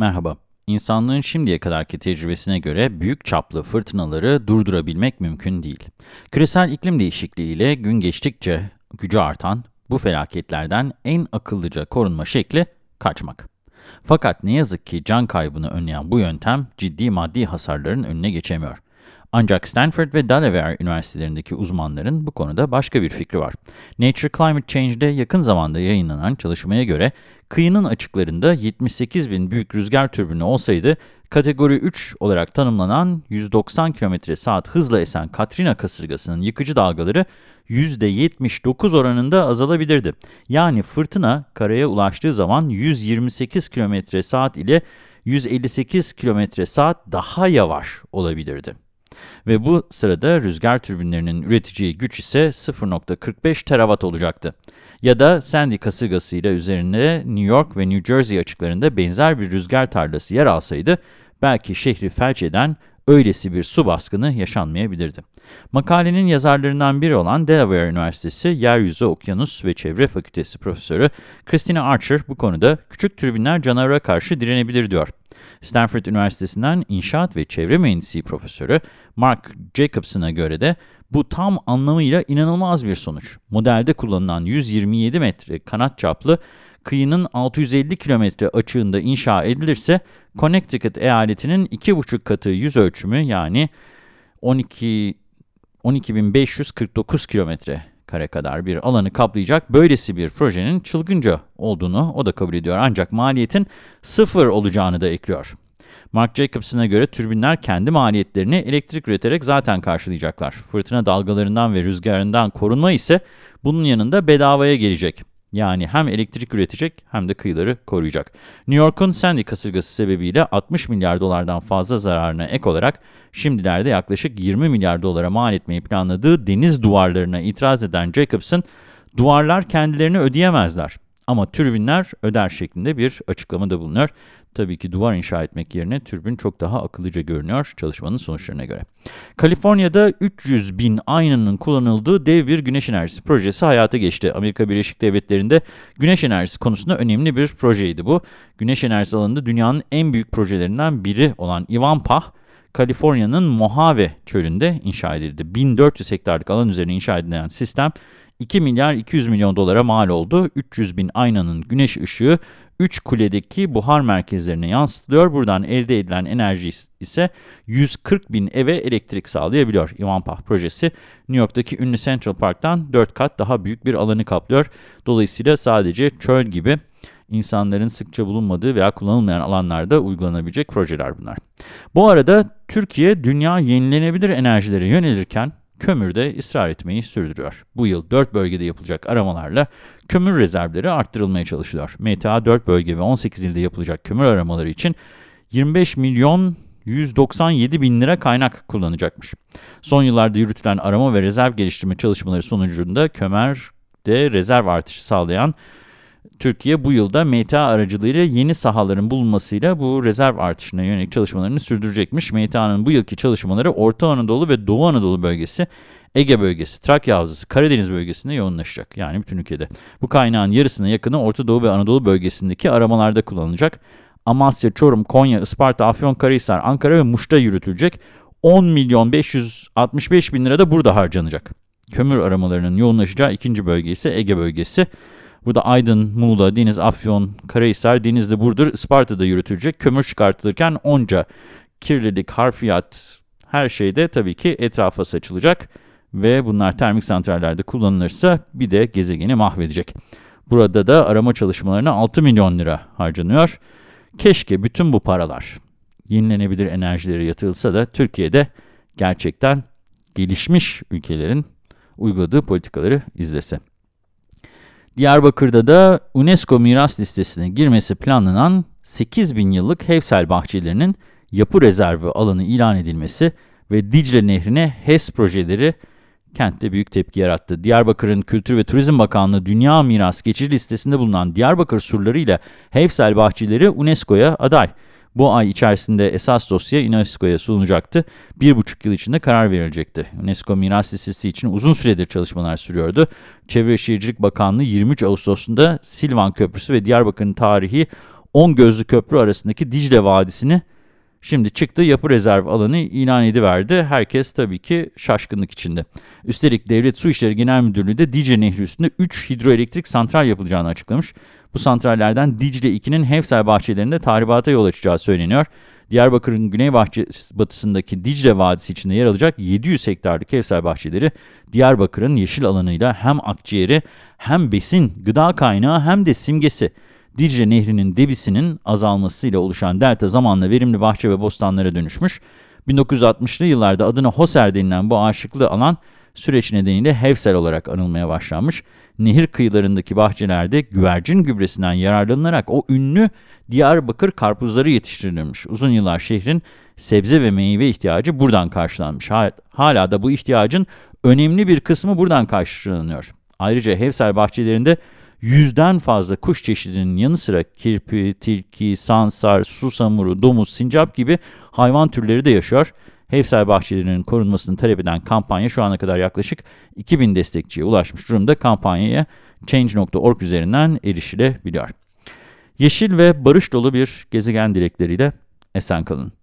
Merhaba. İnsanlığın şimdiye kadarki tecrübesine göre büyük çaplı fırtınaları durdurabilmek mümkün değil. Küresel iklim değişikliğiyle gün geçtikçe gücü artan bu felaketlerden en akıllıca korunma şekli kaçmak. Fakat ne yazık ki can kaybını önleyen bu yöntem ciddi maddi hasarların önüne geçemiyor. Ancak Stanford ve Delaware üniversitelerindeki uzmanların bu konuda başka bir fikri var. Nature Climate Change'de yakın zamanda yayınlanan çalışmaya göre kıyının açıklarında 78 bin büyük rüzgar türbini olsaydı kategori 3 olarak tanımlanan 190 km saat hızla esen Katrina kasırgasının yıkıcı dalgaları %79 oranında azalabilirdi. Yani fırtına karaya ulaştığı zaman 128 km saat ile 158 km saat daha yavaş olabilirdi. Ve bu sırada rüzgar türbinlerinin üreteceği güç ise 0.45 terawatt olacaktı. Ya da Sandy kasırgası ile üzerinde New York ve New Jersey açıklarında benzer bir rüzgar tarlası yer alsaydı, belki şehri felç eden öylesi bir su baskını yaşanmayabilirdi. Makalenin yazarlarından biri olan Delaware Üniversitesi Yeryüzü Okyanus ve Çevre Fakültesi Profesörü Christina Archer bu konuda küçük türbinler canavara karşı direnebilir diyor. Stanford Üniversitesi'nden İnşaat ve Çevre Mühendisliği Profesörü Mark Jacobson'a göre de bu tam anlamıyla inanılmaz bir sonuç. Modelde kullanılan 127 metre kanat çaplı kıyının 650 kilometre açığında inşa edilirse Connecticut eyaletinin 2,5 katı yüz ölçümü yani 12 12.549 kilometre kare kadar bir alanı kaplayacak böylesi bir projenin çılgınca olduğunu o da kabul ediyor. Ancak maliyetin sıfır olacağını da ekliyor. Mark Jacobson'a göre türbinler kendi maliyetlerini elektrik üreterek zaten karşılayacaklar. Fırtına dalgalarından ve rüzgarından korunma ise bunun yanında bedavaya gelecek. Yani hem elektrik üretecek hem de kıyıları koruyacak. New York'un Sandy kasırgası sebebiyle 60 milyar dolardan fazla zararına ek olarak şimdilerde yaklaşık 20 milyar dolara mal etmeyi planladığı deniz duvarlarına itiraz eden Jacobson, duvarlar kendilerini ödeyemezler ama türbinler öder şeklinde bir açıklamada bulunuyor. Tabii ki duvar inşa etmek yerine türbin çok daha akıllıca görünüyor çalışmanın sonuçlarına göre. Kaliforniya'da 300 bin aynanın kullanıldığı dev bir güneş enerjisi projesi hayata geçti. Amerika Birleşik Devletleri'nde güneş enerjisi konusunda önemli bir projeydi bu. Güneş enerjisi alanında dünyanın en büyük projelerinden biri olan Ivanpah, Kaliforniya'nın Mojave çölünde inşa edildi. 1400 hektarlık alan üzerine inşa edilen sistem 2 milyar 200 milyon dolara mal oldu. 300 bin aynanın güneş ışığı 3 kuledeki buhar merkezlerine yansıtılıyor. Buradan elde edilen enerji ise 140 bin eve elektrik sağlayabiliyor. Ivanpah projesi New York'taki ünlü Central Park'tan 4 kat daha büyük bir alanı kaplıyor. Dolayısıyla sadece çöl gibi insanların sıkça bulunmadığı veya kullanılmayan alanlarda uygulanabilecek projeler bunlar. Bu arada Türkiye dünya yenilenebilir enerjilere yönelirken kömürde ısrar etmeyi sürdürüyor. Bu yıl 4 bölgede yapılacak aramalarla kömür rezervleri arttırılmaya çalışılıyor. MTA 4 bölge ve 18 ilde yapılacak kömür aramaları için 25 milyon 197 bin lira kaynak kullanacakmış. Son yıllarda yürütülen arama ve rezerv geliştirme çalışmaları sonucunda kömerde rezerv artışı sağlayan Türkiye bu yılda MTA aracılığıyla yeni sahaların bulunmasıyla bu rezerv artışına yönelik çalışmalarını sürdürecekmiş. MTA'nın bu yılki çalışmaları Orta Anadolu ve Doğu Anadolu bölgesi, Ege bölgesi, Trakya Havzası, Karadeniz bölgesinde yoğunlaşacak. Yani bütün ülkede. Bu kaynağın yarısına yakını Orta Doğu ve Anadolu bölgesindeki aramalarda kullanılacak. Amasya, Çorum, Konya, Isparta, Afyonkarahisar, Ankara ve Muş'ta yürütülecek. 10 milyon 565 bin lira da burada harcanacak. Kömür aramalarının yoğunlaşacağı ikinci bölge ise Ege bölgesi. Burada Aydın, Muğla, Deniz, Afyon, Karahisar, Denizli, Burdur, Isparta'da yürütülecek. Kömür çıkartılırken onca kirlilik, harfiyat, her şeyde tabii ki etrafa saçılacak. Ve bunlar termik santrallerde kullanılırsa bir de gezegeni mahvedecek. Burada da arama çalışmalarına 6 milyon lira harcanıyor. Keşke bütün bu paralar yenilenebilir enerjilere yatırılsa da Türkiye'de gerçekten gelişmiş ülkelerin uyguladığı politikaları izlese. Diyarbakır'da da UNESCO miras listesine girmesi planlanan 8 bin yıllık Hevsel bahçelerinin yapı rezervi alanı ilan edilmesi ve Dicle Nehri'ne HES projeleri kentte büyük tepki yarattı. Diyarbakır'ın Kültür ve Turizm Bakanlığı Dünya Miras Geçici Listesi'nde bulunan Diyarbakır surları ile Hevsel bahçeleri UNESCO'ya aday. Bu ay içerisinde esas dosya UNESCO'ya sunulacaktı. Bir buçuk yıl içinde karar verilecekti. UNESCO miras listesi için uzun süredir çalışmalar sürüyordu. Çevre Şehircilik Bakanlığı 23 Ağustos'unda Silvan Köprüsü ve Diyarbakır'ın tarihi 10 gözlü köprü arasındaki Dicle Vadisi'ni şimdi çıktı yapı rezerv alanı ilan ediverdi. Herkes tabii ki şaşkınlık içinde. Üstelik Devlet Su İşleri Genel Müdürlüğü de Dicle Nehri üstünde 3 hidroelektrik santral yapılacağını açıklamış. Bu santrallerden Dicle 2'nin Hevsel bahçelerinde tahribata yol açacağı söyleniyor. Diyarbakır'ın güney batısındaki Dicle Vadisi içinde yer alacak 700 hektarlık Hevsel bahçeleri, Diyarbakır'ın yeşil alanıyla hem akciğeri hem besin, gıda kaynağı hem de simgesi. Dicle Nehri'nin debisinin azalmasıyla oluşan delta zamanla verimli bahçe ve bostanlara dönüşmüş. 1960'lı yıllarda adına Hoser denilen bu aşıklı alan süreç nedeniyle Hevsel olarak anılmaya başlanmış. Nehir kıyılarındaki bahçelerde güvercin gübresinden yararlanılarak o ünlü Diyarbakır karpuzları yetiştirilmiş. Uzun yıllar şehrin sebze ve meyve ihtiyacı buradan karşılanmış. Hala da bu ihtiyacın önemli bir kısmı buradan karşılanıyor. Ayrıca Hevsel bahçelerinde yüzden fazla kuş çeşidinin yanı sıra kirpi, tilki, sansar, susamuru, domuz, sincap gibi hayvan türleri de yaşıyor. Hevsel bahçelerinin korunmasını talep eden kampanya şu ana kadar yaklaşık 2000 destekçiye ulaşmış durumda. Kampanyaya Change.org üzerinden erişilebiliyor. Yeşil ve barış dolu bir gezegen dilekleriyle esen kalın.